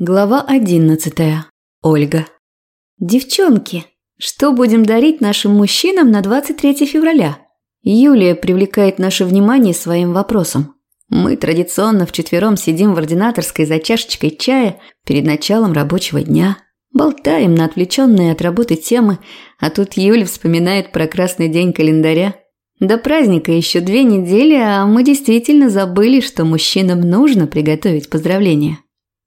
Глава одиннадцатая. Ольга. Девчонки, что будем дарить нашим мужчинам на 23 февраля? Юлия привлекает наше внимание своим вопросом. Мы традиционно вчетвером сидим в ординаторской за чашечкой чая перед началом рабочего дня. Болтаем на отвлеченные от работы темы, а тут Юля вспоминает про красный день календаря. До праздника еще две недели, а мы действительно забыли, что мужчинам нужно приготовить поздравления.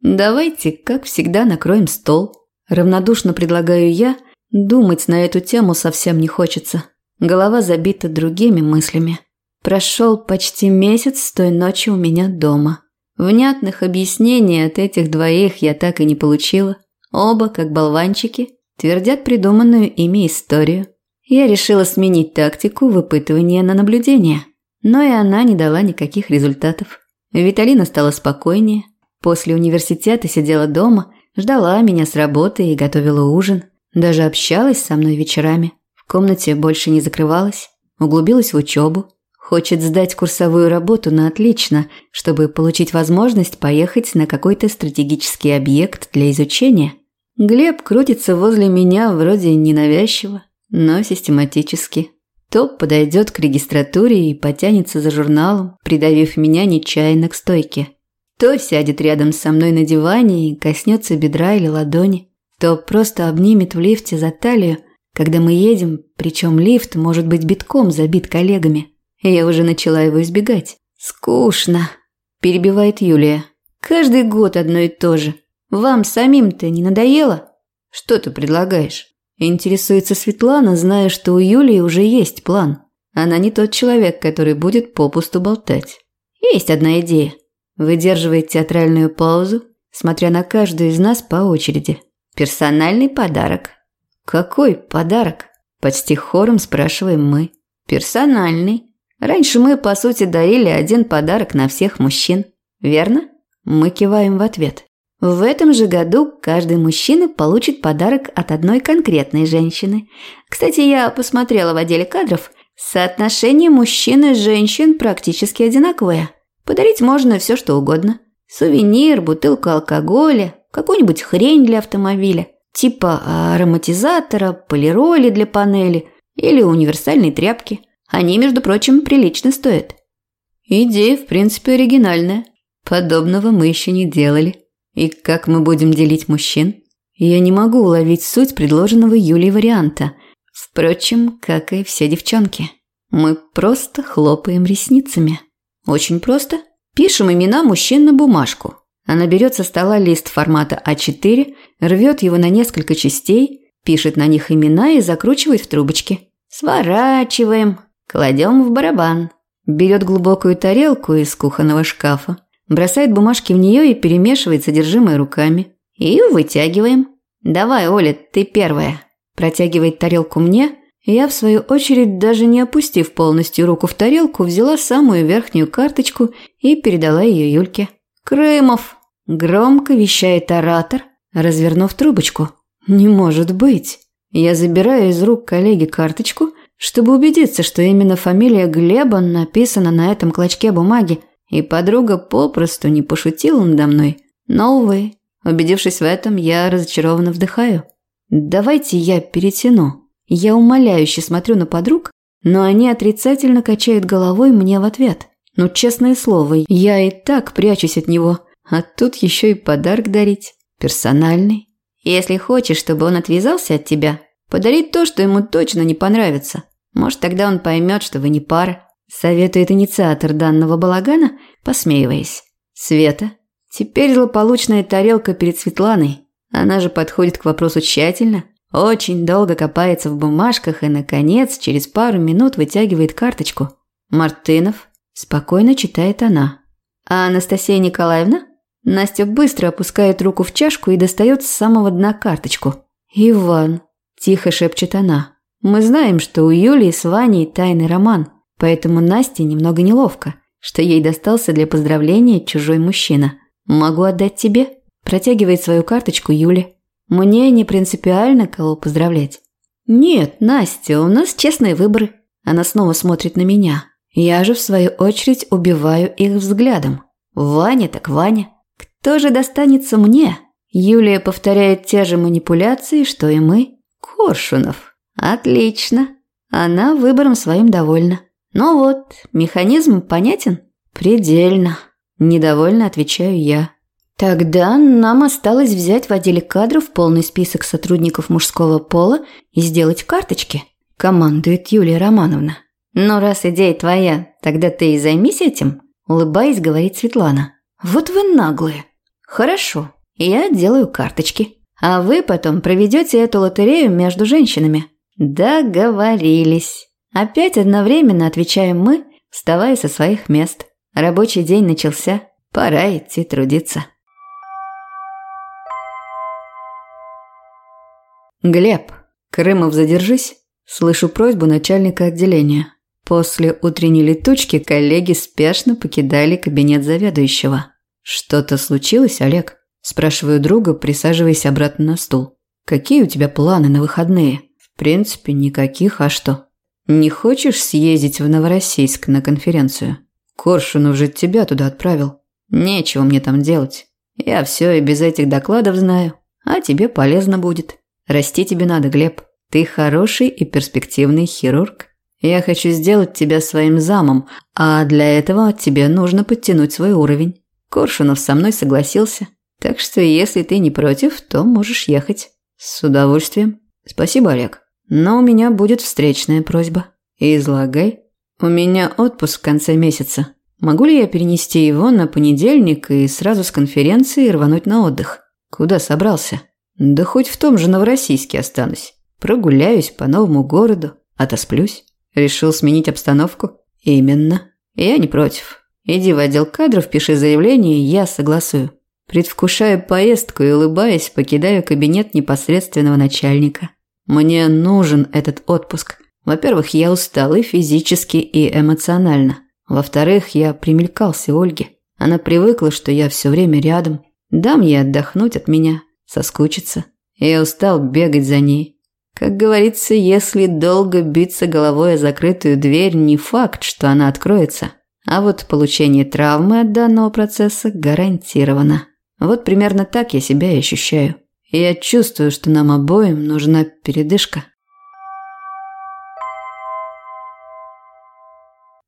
«Давайте, как всегда, накроем стол». Равнодушно предлагаю я, думать на эту тему совсем не хочется. Голова забита другими мыслями. Прошел почти месяц с той ночи у меня дома. Внятных объяснений от этих двоих я так и не получила. Оба, как болванчики, твердят придуманную ими историю. Я решила сменить тактику выпытывания на наблюдение. Но и она не дала никаких результатов. Виталина стала спокойнее, После университета сидела дома, ждала меня с работы и готовила ужин. Даже общалась со мной вечерами. В комнате больше не закрывалась. Углубилась в учебу. Хочет сдать курсовую работу на отлично, чтобы получить возможность поехать на какой-то стратегический объект для изучения. Глеб крутится возле меня вроде ненавязчиво, но систематически. То подойдет к регистратуре и потянется за журналом, придавив меня нечаянно к стойке то сядет рядом со мной на диване и коснется бедра или ладони, то просто обнимет в лифте за талию, когда мы едем, причем лифт может быть битком забит коллегами. Я уже начала его избегать. «Скучно», – перебивает Юлия. «Каждый год одно и то же. Вам самим-то не надоело?» «Что ты предлагаешь?» Интересуется Светлана, зная, что у Юлии уже есть план. Она не тот человек, который будет попусту болтать. Есть одна идея. Выдерживает театральную паузу, смотря на каждую из нас по очереди. Персональный подарок. Какой подарок? Почти хором спрашиваем мы. Персональный. Раньше мы, по сути, дарили один подарок на всех мужчин. Верно? Мы киваем в ответ. В этом же году каждый мужчина получит подарок от одной конкретной женщины. Кстати, я посмотрела в отделе кадров. Соотношение мужчин и женщин практически одинаковое. Подарить можно все, что угодно. Сувенир, бутылку алкоголя, какую-нибудь хрень для автомобиля, типа ароматизатора, полироли для панели или универсальной тряпки. Они, между прочим, прилично стоят. Идея, в принципе, оригинальная. Подобного мы еще не делали. И как мы будем делить мужчин? Я не могу уловить суть предложенного Юлей варианта. Впрочем, как и все девчонки. Мы просто хлопаем ресницами. Очень просто. Пишем имена мужчин на бумажку. Она берет со стола лист формата А4, рвет его на несколько частей, пишет на них имена и закручивает в трубочки. Сворачиваем, кладем в барабан. Берет глубокую тарелку из кухонного шкафа, бросает бумажки в нее и перемешивает содержимое руками. И вытягиваем. «Давай, Оля, ты первая». Протягивает тарелку мне, я, в свою очередь, даже не опустив полностью руку в тарелку, взяла самую верхнюю карточку и передала ее Юльке. «Крымов!» – громко вещает оратор, развернув трубочку. «Не может быть!» Я забираю из рук коллеги карточку, чтобы убедиться, что именно фамилия Глеба написана на этом клочке бумаги, и подруга попросту не пошутила надо мной. Но, увы, убедившись в этом, я разочарованно вдыхаю. «Давайте я перетяну». Я умоляюще смотрю на подруг, но они отрицательно качают головой мне в ответ. Ну, честное слово, я и так прячусь от него, а тут еще и подарок дарить. Персональный. Если хочешь, чтобы он отвязался от тебя, подари то, что ему точно не понравится. Может, тогда он поймет, что вы не пара. Советует инициатор данного балагана, посмеиваясь. Света. Теперь злополучная тарелка перед Светланой. Она же подходит к вопросу тщательно, очень долго копается в бумажках и, наконец, через пару минут вытягивает карточку. «Мартынов», – спокойно читает она. «А Анастасия Николаевна?» Настя быстро опускает руку в чашку и достает с самого дна карточку. «Иван», – тихо шепчет она. «Мы знаем, что у Юлии с Ваней тайный роман, поэтому Насте немного неловко, что ей достался для поздравления чужой мужчина. Могу отдать тебе?» Протягивает свою карточку Юле. Мне не принципиально кого поздравлять. Нет, Настя, у нас честные выборы. Она снова смотрит на меня. Я же, в свою очередь, убиваю их взглядом. Ваня так Ваня. Кто же достанется мне? Юлия повторяет те же манипуляции, что и мы. Коршунов. Отлично. Она выбором своим довольна. Ну вот, механизм понятен? Предельно. Недовольно отвечаю я. Тогда нам осталось взять в отделе кадров полный список сотрудников мужского пола и сделать карточки, командует Юлия Романовна. Но раз идея твоя, тогда ты и займись этим, улыбаясь, говорит Светлана. Вот вы наглые. Хорошо, я делаю карточки. А вы потом проведете эту лотерею между женщинами. Договорились. Опять одновременно отвечаем мы, вставая со своих мест. Рабочий день начался. Пора идти трудиться. Глеб, Крымов, задержись. Слышу просьбу начальника отделения. После утренней летучки коллеги спешно покидали кабинет заведующего. Что-то случилось, Олег? Спрашиваю друга, присаживаясь обратно на стул. Какие у тебя планы на выходные? В принципе, никаких, а что? Не хочешь съездить в Новороссийск на конференцию? Коршунов же тебя туда отправил. Нечего мне там делать. Я все и без этих докладов знаю. А тебе полезно будет. Расти тебе надо, Глеб. Ты хороший и перспективный хирург. Я хочу сделать тебя своим замом, а для этого тебе нужно подтянуть свой уровень. Коршунов со мной согласился. Так что если ты не против, то можешь ехать. С удовольствием. Спасибо, Олег. Но у меня будет встречная просьба. Излагай. У меня отпуск в конце месяца. Могу ли я перенести его на понедельник и сразу с конференции рвануть на отдых? Куда собрался? Да хоть в том же Новороссийске останусь. Прогуляюсь по новому городу, отосплюсь. Решил сменить обстановку? Именно. Я не против. Иди в отдел кадров, пиши заявление, я согласую. Предвкушая поездку и улыбаясь, покидаю кабинет непосредственного начальника. Мне нужен этот отпуск. Во-первых, я устал и физически, и эмоционально. Во-вторых, я примелькался Ольге. Она привыкла, что я все время рядом. Дам ей отдохнуть от меня, соскучиться. Я устал бегать за ней. Как говорится, если долго биться головой о закрытую дверь, не факт, что она откроется. А вот получение травмы от данного процесса гарантировано. Вот примерно так я себя и ощущаю. я чувствую, что нам обоим нужна передышка.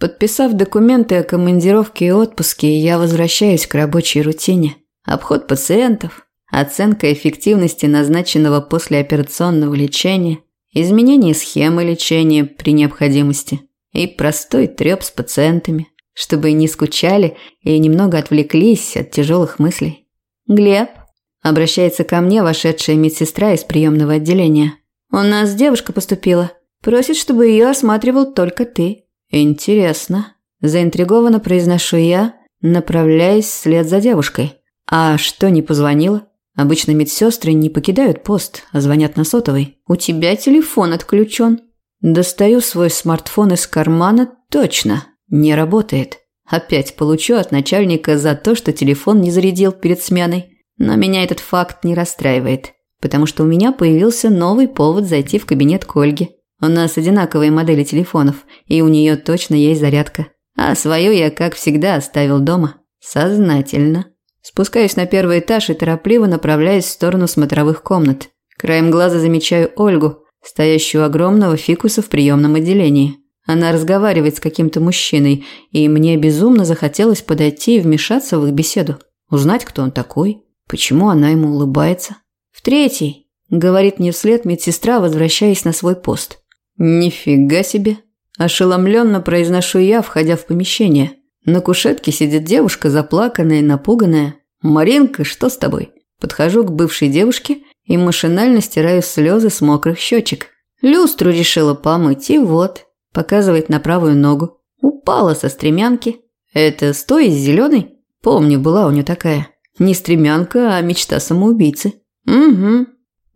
Подписав документы о командировке и отпуске, я возвращаюсь к рабочей рутине. Обход пациентов, оценка эффективности назначенного послеоперационного лечения, изменение схемы лечения при необходимости и простой треп с пациентами, чтобы не скучали и немного отвлеклись от тяжелых мыслей. «Глеб?» – обращается ко мне вошедшая медсестра из приемного отделения. «У нас девушка поступила. Просит, чтобы ее осматривал только ты». «Интересно». Заинтригованно произношу я, направляясь вслед за девушкой. «А что, не позвонила?» Обычно медсестры не покидают пост, а звонят на сотовый. «У тебя телефон отключен». Достаю свой смартфон из кармана. Точно. Не работает. Опять получу от начальника за то, что телефон не зарядил перед сменой. Но меня этот факт не расстраивает, потому что у меня появился новый повод зайти в кабинет к Ольге. У нас одинаковые модели телефонов, и у нее точно есть зарядка. А свою я, как всегда, оставил дома. Сознательно. Спускаюсь на первый этаж и торопливо направляюсь в сторону смотровых комнат. Краем глаза замечаю Ольгу, стоящую у огромного фикуса в приемном отделении. Она разговаривает с каким-то мужчиной, и мне безумно захотелось подойти и вмешаться в их беседу. Узнать, кто он такой, почему она ему улыбается. «В третий», – говорит мне вслед медсестра, возвращаясь на свой пост. «Нифига себе!» – ошеломленно произношу я, входя в помещение. На кушетке сидит девушка, заплаканная и напуганная. «Маринка, что с тобой?» Подхожу к бывшей девушке и машинально стираю слезы с мокрых щечек. Люстру решила помыть, и вот, Показывает на правую ногу. Упала со стремянки. Это стой из зеленой? Помню, была у нее такая. Не стремянка, а мечта самоубийцы. Угу.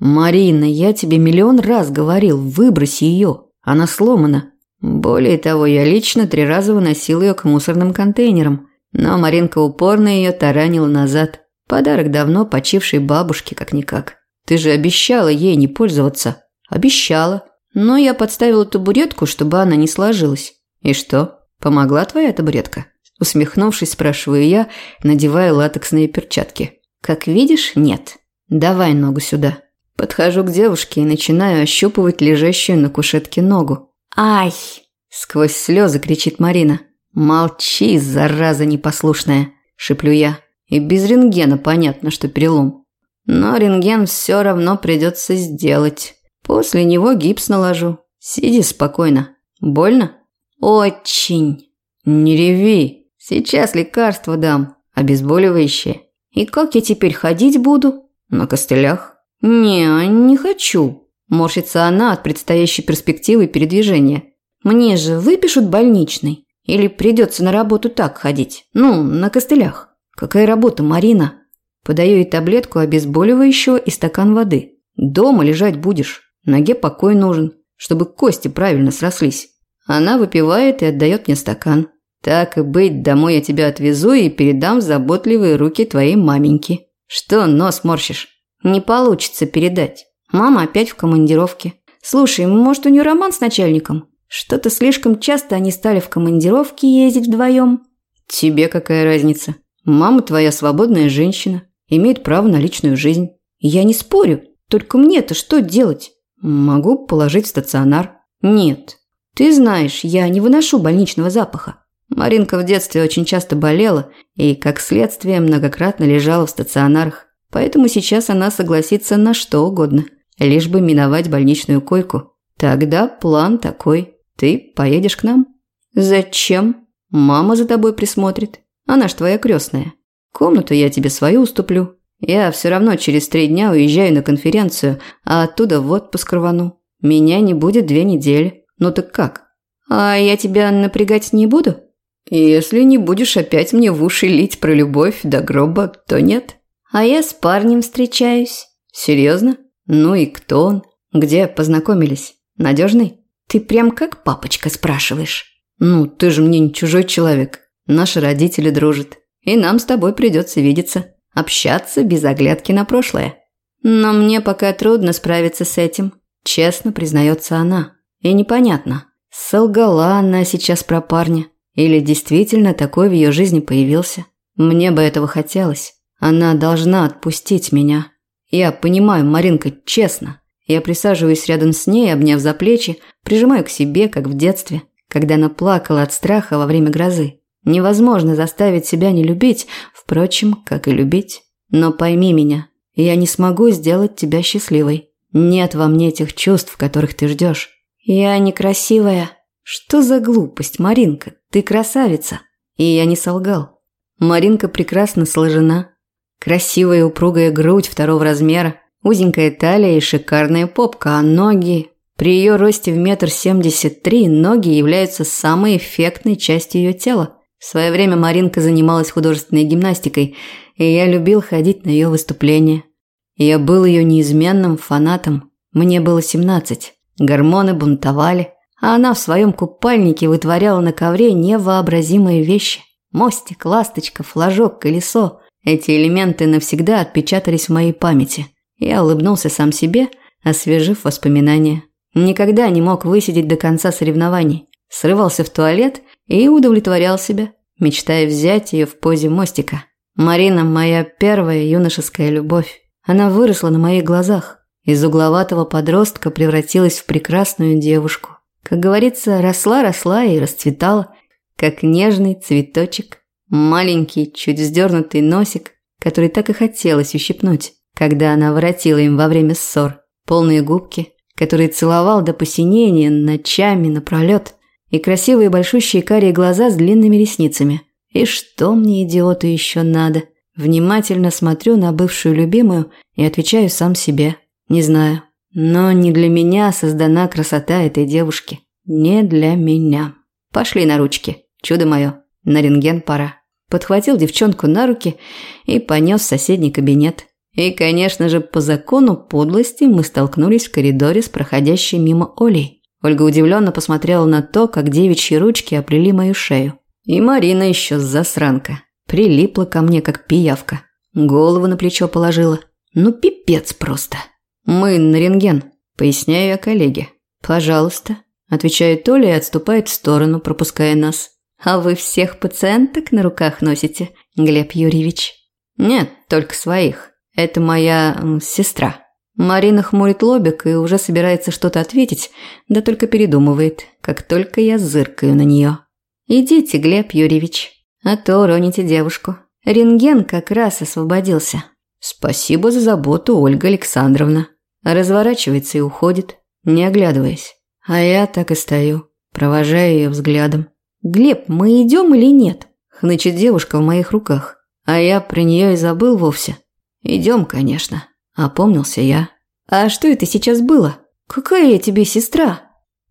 Марина, я тебе миллион раз говорил, выброси ее. Она сломана. Более того, я лично три раза выносил ее к мусорным контейнерам. Но Маринка упорно ее таранила назад. Подарок давно почившей бабушке, как-никак. Ты же обещала ей не пользоваться. Обещала. Но я подставила табуретку, чтобы она не сложилась. И что? Помогла твоя табуретка? Усмехнувшись, спрашиваю я, надевая латексные перчатки. Как видишь, нет. Давай ногу сюда. Подхожу к девушке и начинаю ощупывать лежащую на кушетке ногу. Ай! Сквозь слезы кричит Марина. Молчи, зараза непослушная, шиплю я. И без рентгена понятно, что перелом. Но рентген все равно придется сделать. После него гипс наложу. Сиди спокойно. Больно? Очень. Не реви. Сейчас лекарство дам. Обезболивающее. И как я теперь ходить буду? На костылях? Не, не хочу. Морщится она от предстоящей перспективы передвижения. Мне же выпишут больничный. Или придется на работу так ходить? Ну, на костылях. Какая работа, Марина? Подаю ей таблетку обезболивающего и стакан воды. Дома лежать будешь. Ноге покой нужен, чтобы кости правильно срослись. Она выпивает и отдает мне стакан. Так и быть, домой я тебя отвезу и передам в заботливые руки твоей маменьки. Что нос морщишь? Не получится передать. Мама опять в командировке. Слушай, может, у нее роман с начальником? Что-то слишком часто они стали в командировке ездить вдвоем. Тебе какая разница? Мама твоя свободная женщина, имеет право на личную жизнь. Я не спорю, только мне-то что делать? Могу положить в стационар. Нет. Ты знаешь, я не выношу больничного запаха. Маринка в детстве очень часто болела и, как следствие, многократно лежала в стационарах. Поэтому сейчас она согласится на что угодно, лишь бы миновать больничную койку. Тогда план такой. Ты поедешь к нам? Зачем? Мама за тобой присмотрит. Она ж твоя крестная. Комнату я тебе свою уступлю. Я все равно через три дня уезжаю на конференцию, а оттуда в отпуск рвану. Меня не будет две недели. Ну так как? А я тебя напрягать не буду? Если не будешь опять мне в уши лить про любовь до гроба, то нет. А я с парнем встречаюсь. Серьезно? Ну и кто он? Где познакомились? Надежный? Ты прям как папочка спрашиваешь. Ну, ты же мне не чужой человек. Наши родители дружат. И нам с тобой придется видеться. Общаться без оглядки на прошлое. Но мне пока трудно справиться с этим. Честно признается она. И непонятно, солгала она сейчас про парня. Или действительно такой в ее жизни появился. Мне бы этого хотелось. Она должна отпустить меня. Я понимаю, Маринка, честно. Я присаживаюсь рядом с ней, обняв за плечи, прижимаю к себе, как в детстве, когда она плакала от страха во время грозы. Невозможно заставить себя не любить, впрочем, как и любить. Но пойми меня, я не смогу сделать тебя счастливой. Нет во мне тех чувств, которых ты ждешь. Я некрасивая. Что за глупость, Маринка? Ты красавица. И я не солгал. Маринка прекрасно сложена. Красивая упругая грудь второго размера, Узенькая талия и шикарная попка, а ноги... При ее росте в метр семьдесят три ноги являются самой эффектной частью ее тела. В свое время Маринка занималась художественной гимнастикой, и я любил ходить на ее выступления. Я был ее неизменным фанатом. Мне было семнадцать. Гормоны бунтовали, а она в своем купальнике вытворяла на ковре невообразимые вещи. Мостик, ласточка, флажок, колесо. Эти элементы навсегда отпечатались в моей памяти – я улыбнулся сам себе, освежив воспоминания. Никогда не мог высидеть до конца соревнований. Срывался в туалет и удовлетворял себя, мечтая взять ее в позе мостика. Марина – моя первая юношеская любовь. Она выросла на моих глазах. Из угловатого подростка превратилась в прекрасную девушку. Как говорится, росла-росла и расцветала, как нежный цветочек. Маленький, чуть вздернутый носик, который так и хотелось ущипнуть когда она воротила им во время ссор. Полные губки, которые целовал до посинения ночами напролет, и красивые большущие карие глаза с длинными ресницами. И что мне, идиоту, еще надо? Внимательно смотрю на бывшую любимую и отвечаю сам себе. Не знаю. Но не для меня создана красота этой девушки. Не для меня. Пошли на ручки. Чудо мое. На рентген пора. Подхватил девчонку на руки и понес в соседний кабинет. И, конечно же, по закону подлости мы столкнулись в коридоре с проходящей мимо Олей. Ольга удивленно посмотрела на то, как девичьи ручки оплели мою шею. И Марина еще засранка. Прилипла ко мне, как пиявка. Голову на плечо положила. Ну, пипец просто. Мы на рентген, поясняю я коллеге. Пожалуйста. Отвечает Оля и отступает в сторону, пропуская нас. А вы всех пациенток на руках носите, Глеб Юрьевич? Нет, только своих. Это моя сестра. Марина хмурит лобик и уже собирается что-то ответить, да только передумывает, как только я зыркаю на нее. Идите, Глеб Юрьевич, а то уроните девушку. Рентген как раз освободился. Спасибо за заботу, Ольга Александровна. Разворачивается и уходит, не оглядываясь. А я так и стою, провожая ее взглядом. «Глеб, мы идем или нет?» Хнычет девушка в моих руках. А я про нее и забыл вовсе. Идем, конечно. Опомнился я. А что это сейчас было? Какая я тебе сестра?